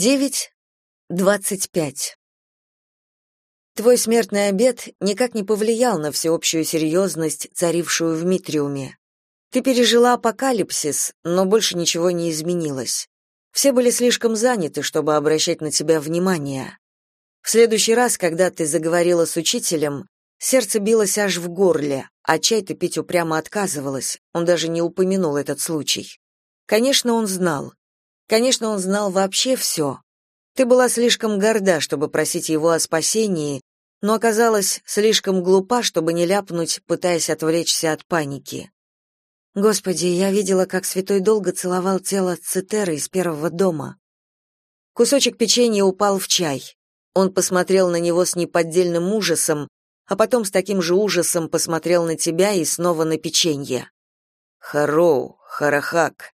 9.25 Твой смертный обед никак не повлиял на всеобщую серьезность, царившую в Митриуме. Ты пережила апокалипсис, но больше ничего не изменилось. Все были слишком заняты, чтобы обращать на тебя внимание. В следующий раз, когда ты заговорила с учителем, сердце билось аж в горле, а чай ты пить упрямо отказывалась, он даже не упомянул этот случай. Конечно, он знал. Конечно, он знал вообще все. Ты была слишком горда, чтобы просить его о спасении, но оказалась слишком глупа, чтобы не ляпнуть, пытаясь отвлечься от паники. Господи, я видела, как святой долго целовал тело Цитеры из первого дома. Кусочек печенья упал в чай. Он посмотрел на него с неподдельным ужасом, а потом с таким же ужасом посмотрел на тебя и снова на печенье. Хароу, Харахак,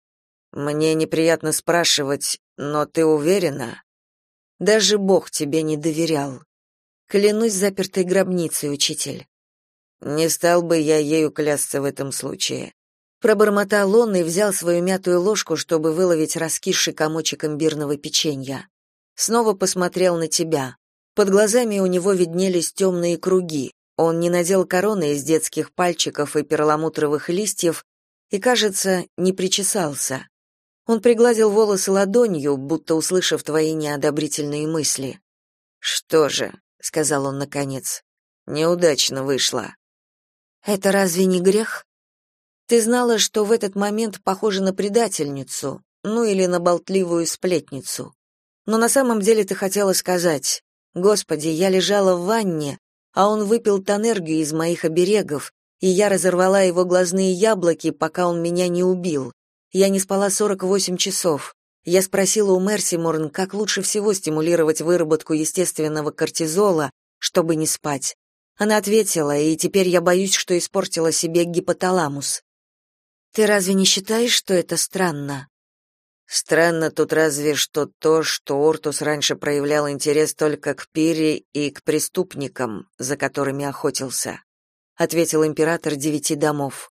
мне неприятно спрашивать, но ты уверена? Даже Бог тебе не доверял. Клянусь запертой гробницей, учитель. Не стал бы я ею клясться в этом случае. Пробормотал он и взял свою мятую ложку, чтобы выловить раскисший комочек имбирного печенья. Снова посмотрел на тебя. Под глазами у него виднелись темные круги. Он не надел короны из детских пальчиков и перламутровых листьев и, кажется, не причесался. Он пригладил волосы ладонью, будто услышав твои неодобрительные мысли. «Что же», — сказал он наконец, — «неудачно вышло». «Это разве не грех?» «Ты знала, что в этот момент похожа на предательницу, ну или на болтливую сплетницу. Но на самом деле ты хотела сказать, «Господи, я лежала в ванне, а он выпил тонергию из моих оберегов, и я разорвала его глазные яблоки, пока он меня не убил. Я не спала 48 часов. Я спросила у Мерси Морн, как лучше всего стимулировать выработку естественного кортизола, чтобы не спать. Она ответила, и теперь я боюсь, что испортила себе гипоталамус. Ты разве не считаешь, что это странно? Странно тут разве что то, что Ортус раньше проявлял интерес только к Пире и к преступникам, за которыми охотился, ответил император девяти домов.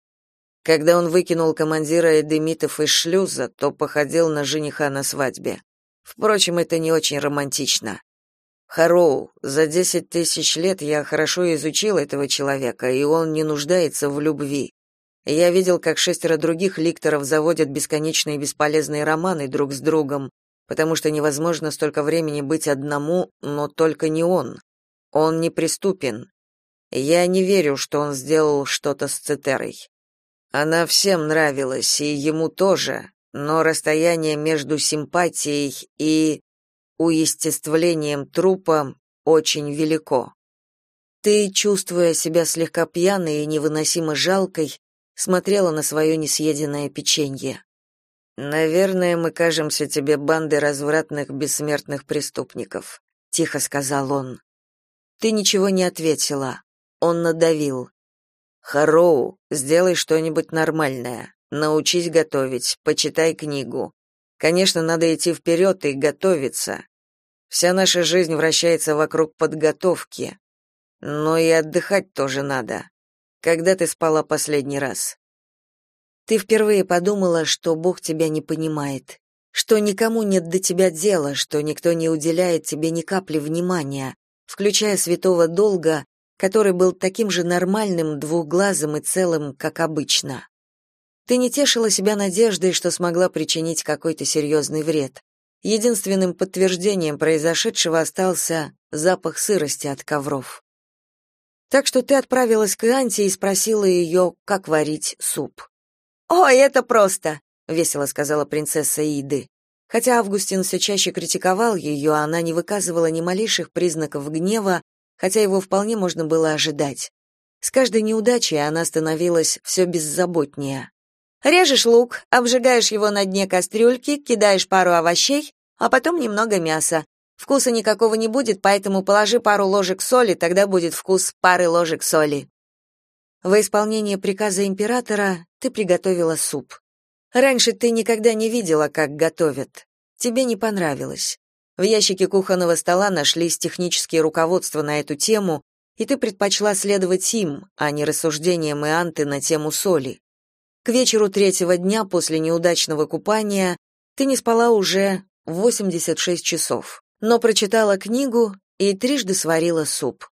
Когда он выкинул командира Эдемитов из шлюза, то походил на жениха на свадьбе. Впрочем, это не очень романтично. Хароу, за десять тысяч лет я хорошо изучил этого человека, и он не нуждается в любви. Я видел, как шестеро других ликторов заводят бесконечные бесполезные романы друг с другом, потому что невозможно столько времени быть одному, но только не он. Он неприступен. Я не верю, что он сделал что-то с Цитерой. Она всем нравилась, и ему тоже, но расстояние между симпатией и уестествлением трупа очень велико. Ты, чувствуя себя слегка пьяной и невыносимо жалкой, смотрела на свое несъеденное печенье. Наверное, мы кажемся тебе бандой развратных бессмертных преступников, тихо сказал он. Ты ничего не ответила. Он надавил. Хароу, сделай что-нибудь нормальное. Научись готовить, почитай книгу. Конечно, надо идти вперед и готовиться. Вся наша жизнь вращается вокруг подготовки. Но и отдыхать тоже надо. Когда ты спала последний раз? Ты впервые подумала, что Бог тебя не понимает, что никому нет до тебя дела, что никто не уделяет тебе ни капли внимания, включая святого долга, который был таким же нормальным, двухглазым и целым, как обычно. Ты не тешила себя надеждой, что смогла причинить какой-то серьезный вред. Единственным подтверждением произошедшего остался запах сырости от ковров. Так что ты отправилась к Анте и спросила ее, как варить суп. «О, это просто!» — весело сказала принцесса Иды. Хотя Августин все чаще критиковал ее, она не выказывала ни малейших признаков гнева, хотя его вполне можно было ожидать. С каждой неудачей она становилась все беззаботнее. Режешь лук, обжигаешь его на дне кастрюльки, кидаешь пару овощей, а потом немного мяса. Вкуса никакого не будет, поэтому положи пару ложек соли, тогда будет вкус пары ложек соли. Во исполнение приказа императора ты приготовила суп. Раньше ты никогда не видела, как готовят. Тебе не понравилось. В ящике кухонного стола нашлись технические руководства на эту тему, и ты предпочла следовать им, а не рассуждениям Ианты на тему соли. К вечеру третьего дня после неудачного купания ты не спала уже 86 часов. Но прочитала книгу и трижды сварила суп.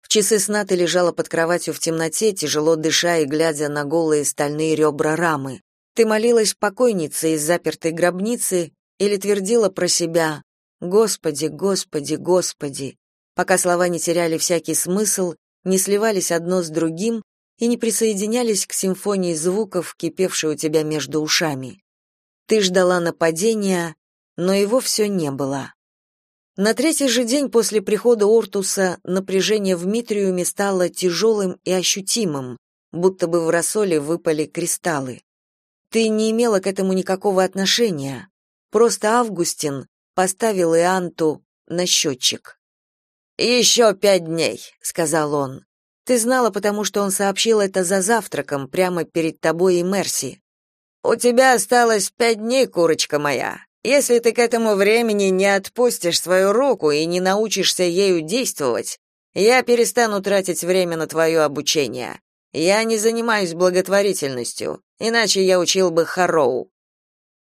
В часы сна ты лежала под кроватью в темноте, тяжело дыша и глядя на голые стальные ребра рамы. Ты молилась покойнице из запертой гробницы или твердила про себя «Господи, Господи, Господи», пока слова не теряли всякий смысл, не сливались одно с другим и не присоединялись к симфонии звуков, кипевшей у тебя между ушами. Ты ждала нападения, но его все не было. На третий же день после прихода Ортуса напряжение в Митриуме стало тяжелым и ощутимым, будто бы в рассоле выпали кристаллы. Ты не имела к этому никакого отношения. Просто Августин поставил Ианту на счетчик. «Еще пять дней», — сказал он. «Ты знала, потому что он сообщил это за завтраком, прямо перед тобой и Мерси. У тебя осталось пять дней, курочка моя. Если ты к этому времени не отпустишь свою руку и не научишься ею действовать, я перестану тратить время на твое обучение. Я не занимаюсь благотворительностью, иначе я учил бы Хароу.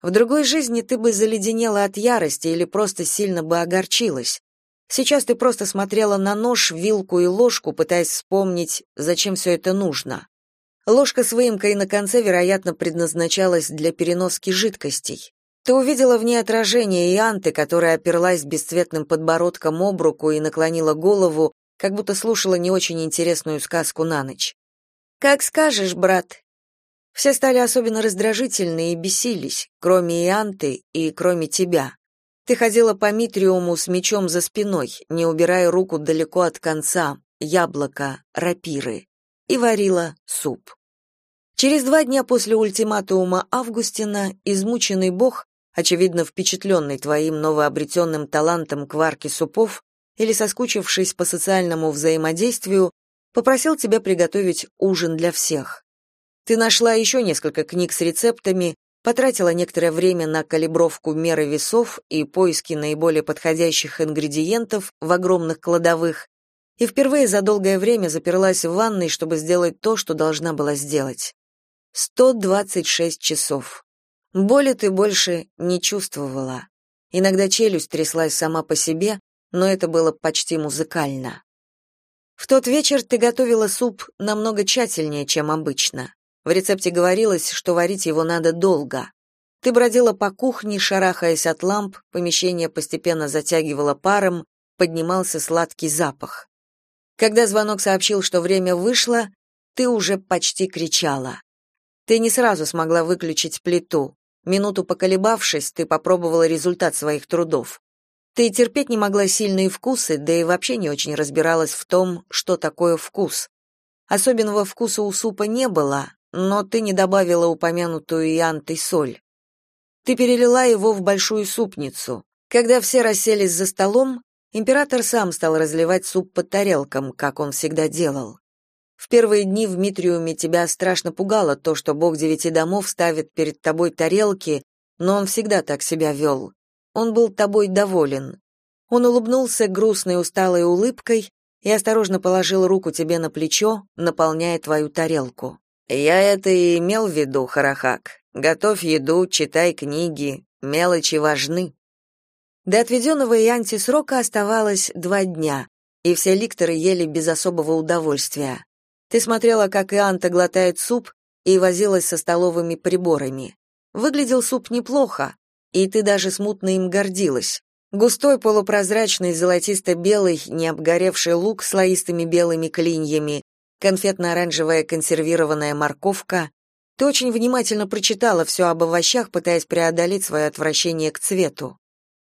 В другой жизни ты бы заледенела от ярости или просто сильно бы огорчилась. Сейчас ты просто смотрела на нож, вилку и ложку, пытаясь вспомнить, зачем все это нужно. Ложка с выемкой на конце, вероятно, предназначалась для переноски жидкостей. Ты увидела в ней отражение Ианты, которая оперлась бесцветным подбородком об руку и наклонила голову, как будто слушала не очень интересную сказку на ночь. «Как скажешь, брат». Все стали особенно раздражительны и бесились, кроме Ианты и кроме тебя. Ты ходила по Митриуму с мечом за спиной, не убирая руку далеко от конца, яблока, рапиры, и варила суп. Через два дня после ультиматума Августина измученный бог, очевидно впечатленный твоим новообретенным талантом к варке супов или соскучившись по социальному взаимодействию, попросил тебя приготовить ужин для всех. Ты нашла еще несколько книг с рецептами, потратила некоторое время на калибровку меры весов и поиски наиболее подходящих ингредиентов в огромных кладовых, и впервые за долгое время заперлась в ванной, чтобы сделать то, что должна была сделать. 126 часов. Боли ты больше не чувствовала. Иногда челюсть тряслась сама по себе, но это было почти музыкально. В тот вечер ты готовила суп намного тщательнее, чем обычно. В рецепте говорилось, что варить его надо долго. Ты бродила по кухне, шарахаясь от ламп, помещение постепенно затягивало паром, поднимался сладкий запах. Когда звонок сообщил, что время вышло, ты уже почти кричала. Ты не сразу смогла выключить плиту. Минуту поколебавшись, ты попробовала результат своих трудов. Ты терпеть не могла сильные вкусы, да и вообще не очень разбиралась в том, что такое вкус. Особенного вкуса у супа не было, но ты не добавила упомянутую Иантой соль. Ты перелила его в большую супницу. Когда все расселись за столом, император сам стал разливать суп по тарелкам, как он всегда делал. В первые дни в Митриуме тебя страшно пугало то, что бог девяти домов ставит перед тобой тарелки, но он всегда так себя вел. Он был тобой доволен. Он улыбнулся грустной усталой улыбкой и осторожно положил руку тебе на плечо, наполняя твою тарелку. Я это и имел в виду, Харахак. Готовь еду, читай книги, мелочи важны. До отведенного Янти срока оставалось два дня, и все ликторы ели без особого удовольствия. Ты смотрела, как Ианта глотает суп, и возилась со столовыми приборами. Выглядел суп неплохо, и ты даже смутно им гордилась. Густой полупрозрачный золотисто-белый, не обгоревший лук с слоистыми белыми клиньями, конфетно-оранжевая консервированная морковка. Ты очень внимательно прочитала все об овощах, пытаясь преодолеть свое отвращение к цвету.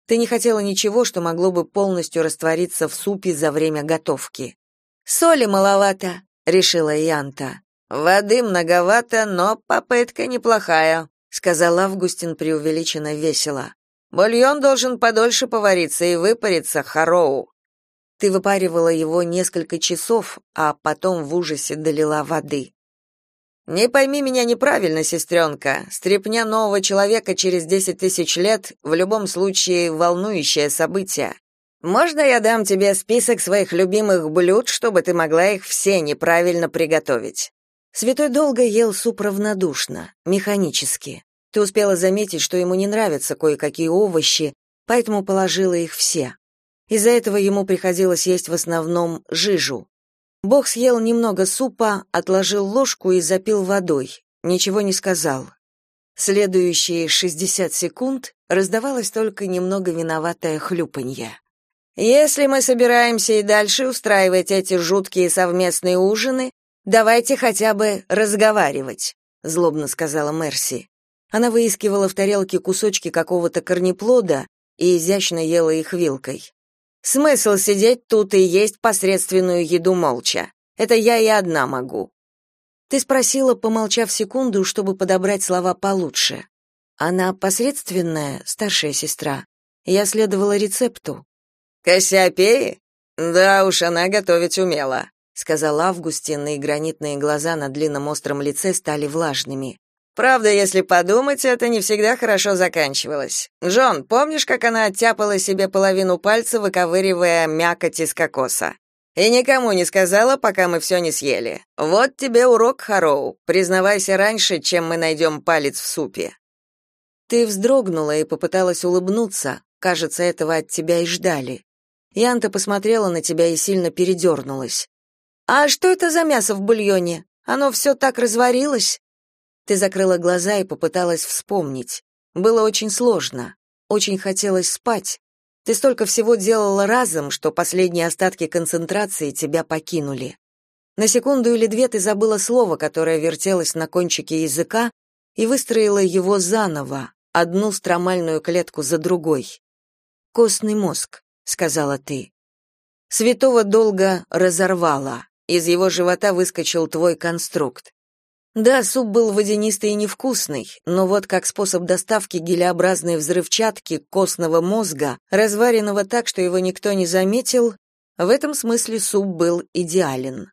Ты не хотела ничего, что могло бы полностью раствориться в супе за время готовки. «Соли маловато», — решила Янта. «Воды многовато, но попытка неплохая», — сказал Августин преувеличенно весело. «Бульон должен подольше повариться и выпариться, Хароу. Ты выпаривала его несколько часов, а потом в ужасе долила воды. Не пойми меня неправильно, сестренка. Стрепня нового человека через десять тысяч лет в любом случае волнующее событие. Можно я дам тебе список своих любимых блюд, чтобы ты могла их все неправильно приготовить? Святой долго ел суп равнодушно, механически. Ты успела заметить, что ему не нравятся кое-какие овощи, поэтому положила их все. Из-за этого ему приходилось есть в основном жижу. Бог съел немного супа, отложил ложку и запил водой. Ничего не сказал. Следующие 60 секунд раздавалось только немного виноватое хлюпанье. Если мы собираемся и дальше устраивать эти жуткие совместные ужины, давайте хотя бы разговаривать, злобно сказала Мерси. Она выискивала в тарелке кусочки какого-то корнеплода и изящно ела их вилкой. Смысл сидеть тут и есть посредственную еду молча. Это я и одна могу. Ты спросила, помолчав секунду, чтобы подобрать слова получше. Она посредственная, старшая сестра. Я следовала рецепту. Кассиопеи? Да уж, она готовить умела, сказал Августин, и гранитные глаза на длинном остром лице стали влажными. Правда, если подумать, это не всегда хорошо заканчивалось. Джон, помнишь, как она оттяпала себе половину пальца, выковыривая мякоть из кокоса? И никому не сказала, пока мы все не съели. Вот тебе урок, Хароу. Признавайся раньше, чем мы найдем палец в супе. Ты вздрогнула и попыталась улыбнуться. Кажется, этого от тебя и ждали. Янта посмотрела на тебя и сильно передернулась. А что это за мясо в бульоне? Оно все так разварилось? Ты закрыла глаза и попыталась вспомнить. Было очень сложно. Очень хотелось спать, ты столько всего делала разом, что последние остатки концентрации тебя покинули. На секунду или две ты забыла слово, которое вертелось на кончике языка, и выстроила его заново, одну стромальную клетку за другой. «Костный мозг», — сказала ты. Святого долго разорвала. Из его живота выскочил твой конструкт. Да, суп был водянистый и невкусный, но вот как способ доставки гелеобразной взрывчатки костного мозга, разваренного так, что его никто не заметил, в этом смысле суп был идеален.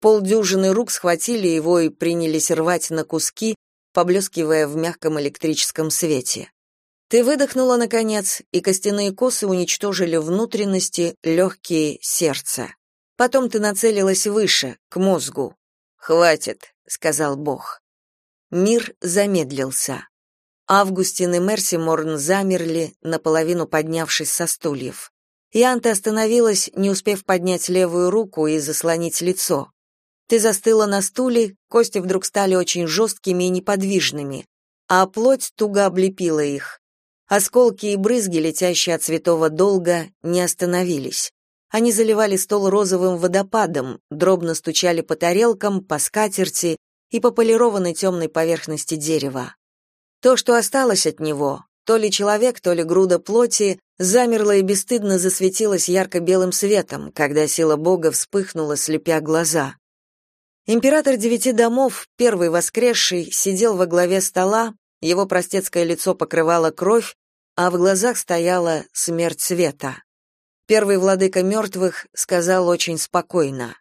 Полдюжины рук схватили его и принялись рвать на куски, поблескивая в мягком электрическом свете. Ты выдохнула, наконец, и костяные косы уничтожили внутренности, легкие, сердце. Потом ты нацелилась выше, к мозгу. «Хватит», сказал Бог. Мир замедлился. Августин и Мерси Морн замерли, наполовину поднявшись со стульев. Янта остановилась, не успев поднять левую руку и заслонить лицо. Ты застыла на стуле, кости вдруг стали очень жесткими и неподвижными, а плоть туго облепила их. Осколки и брызги, летящие от святого долга, не остановились. Они заливали стол розовым водопадом, дробно стучали по тарелкам, по скатерти и по полированной темной поверхности дерева. То, что осталось от него, то ли человек, то ли груда плоти, замерло и бесстыдно засветилось ярко-белым светом, когда сила Бога вспыхнула, слепя глаза. Император девяти домов, первый воскресший, сидел во главе стола, его простецкое лицо покрывало кровь, а в глазах стояла смерть света. Первый владыка мертвых сказал очень спокойно.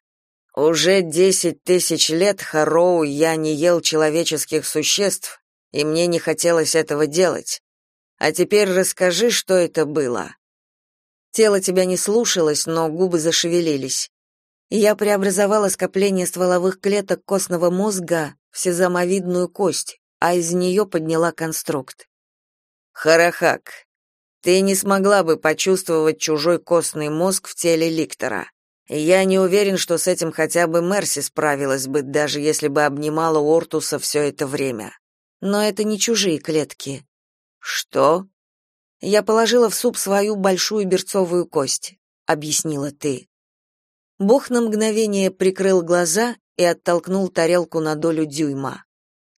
«Уже десять тысяч лет, Хароу, я не ел человеческих существ, и мне не хотелось этого делать. А теперь расскажи, что это было». Тело тебя не слушалось, но губы зашевелились. Я преобразовала скопление стволовых клеток костного мозга в сезамовидную кость, а из нее подняла конструкт. Харахак, ты не смогла бы почувствовать чужой костный мозг в теле Ликтора. Я не уверен, что с этим хотя бы Мерси справилась бы, даже если бы обнимала Ортуса все это время. Но это не чужие клетки. Что? Я положила в суп свою большую берцовую кость, объяснила ты. Бог на мгновение прикрыл глаза и оттолкнул тарелку на долю дюйма.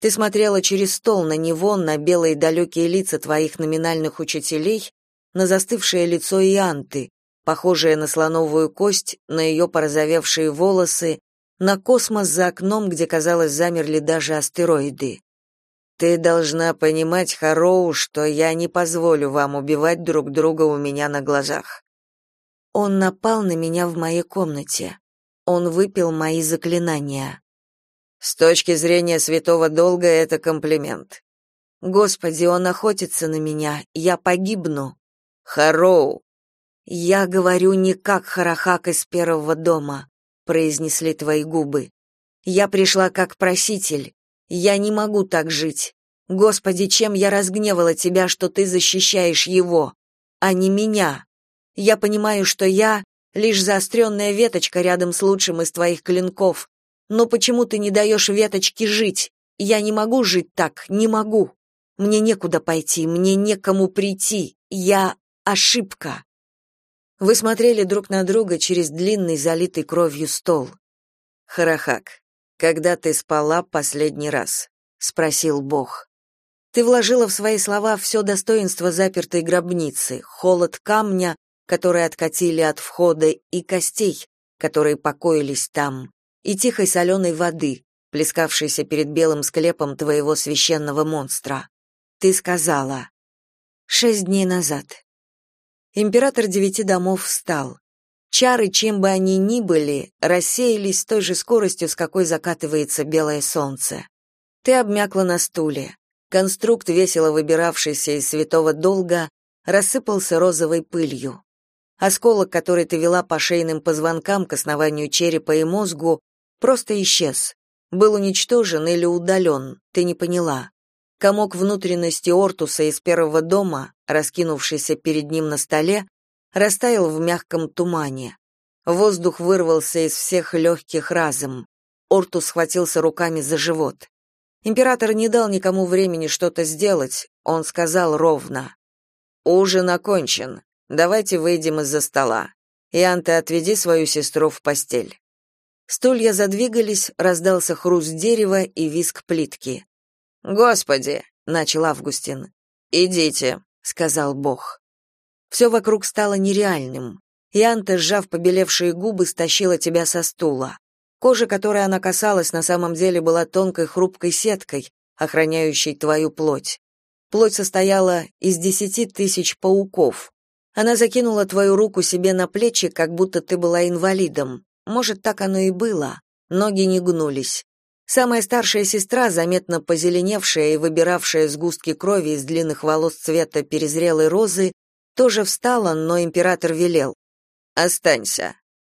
Ты смотрела через стол на него, на белые далекие лица твоих номинальных учителей, на застывшее лицо Ианты, похожее на слоновую кость, на ее порозовевшие волосы, на космос за окном, где, казалось, замерли даже астероиды. Ты должна понимать, Хароу, что я не позволю вам убивать друг друга у меня на глазах. Он напал на меня в моей комнате. Он выпил мои заклинания. С точки зрения святого долга это комплимент. Господи, он охотится на меня, я погибну. Хароу. Я говорю не как Харахак из первого дома, произнесли твои губы. Я пришла как проситель. Я не могу так жить. Господи, чем я разгневала тебя, что ты защищаешь его? а не меня. Я понимаю, что я — лишь заостренная веточка рядом с лучшим из твоих клинков. Но почему ты не даешь веточке жить? Я не могу жить так, не могу. Мне некуда пойти, мне некому прийти. Я ошибка. Вы смотрели друг на друга через длинный залитый кровью стол. Харахак, когда ты спала последний раз? спросил Бог. Ты вложила в свои слова все достоинство запертой гробницы, холод камня, который откатили от входа, и костей, которые покоились там, и тихой соленой воды, плескавшейся перед белым склепом твоего священного монстра. Ты сказала шесть дней назад. Император девяти домов встал. Чары, чем бы они ни были, рассеялись с той же скоростью, с какой закатывается белое солнце. Ты обмякла на стуле. Конструкт, весело выбиравшийся из святого долга, рассыпался розовой пылью. Осколок, который ты вела по шейным позвонкам к основанию черепа и мозгу, просто исчез. Был уничтожен или удален, ты не поняла. Комок внутренности Ортуса из первого дома, раскинувшийся перед ним на столе, растаял в мягком тумане. Воздух вырвался из всех легких разом. Ортус схватился руками за живот. Император не дал никому времени что-то сделать, он сказал ровно. «Ужин окончен. Давайте выйдем из-за стола. Иан, ты отведи свою сестру в постель». Стулья задвигались, раздался хруст дерева и визг плитки. «Господи!» — начал Августин. «Идите», — сказал Бог. Все вокруг стало нереальным. Янта, сжав побелевшие губы, стащила тебя со стула. Кожа, которой она касалась, на самом деле была тонкой хрупкой сеткой, охраняющей твою плоть. Плоть состояла из десяти тысяч пауков. Она закинула твою руку себе на плечи, как будто ты была инвалидом. Может, так оно и было. Ноги не гнулись. Самая старшая сестра, заметно позеленевшая и выбиравшая сгустки крови из длинных волос цвета перезрелой розы, тоже встала, но император велел. «Останься».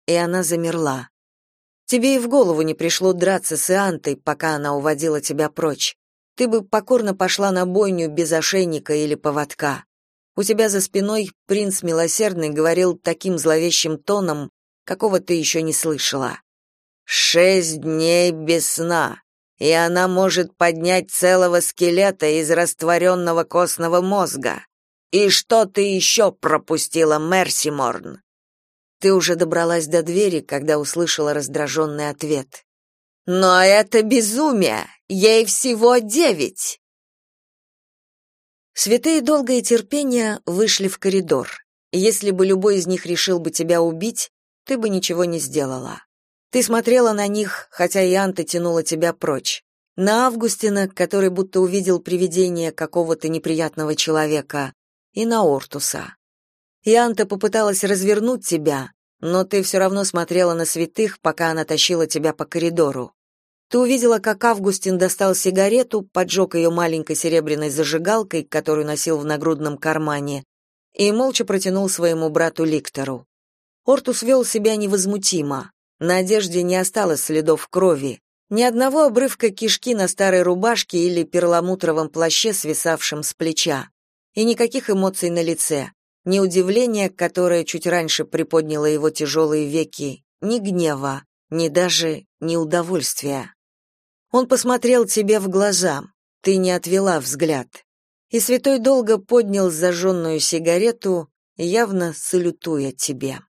И она замерла. Тебе и в голову не пришло драться с Иантой, пока она уводила тебя прочь. Ты бы покорно пошла на бойню без ошейника или поводка. У тебя за спиной принц Милосердный говорил таким зловещим тоном, какого ты еще не слышала. «Шесть дней без сна, и она может поднять целого скелета из растворенного костного мозга. И что ты еще пропустила, Мерсиморн?» Ты уже добралась до двери, когда услышала раздраженный ответ. «Но это безумие! Ей всего девять!» Святые долгое терпение вышли в коридор. Если бы любой из них решил бы тебя убить, ты бы ничего не сделала. Ты смотрела на них, хотя и Анта тянула тебя прочь. На Августина, который будто увидел привидение какого-то неприятного человека, и на Ортуса. Ианта попыталась развернуть тебя, но ты все равно смотрела на святых, пока она тащила тебя по коридору. Ты увидела, как Августин достал сигарету, поджег ее маленькой серебряной зажигалкой, которую носил в нагрудном кармане, и молча протянул своему брату Ликтору. Ортус вел себя невозмутимо. На одежде не осталось следов крови, ни одного обрывка кишки на старой рубашке или перламутровом плаще, свисавшем с плеча, и никаких эмоций на лице ни удивления, которое чуть раньше приподняло его тяжелые веки, ни гнева, ни даже неудовольствия. Он посмотрел тебе в глаза, ты не отвела взгляд. И святой долго поднял зажженную сигарету, явно салютуя тебе.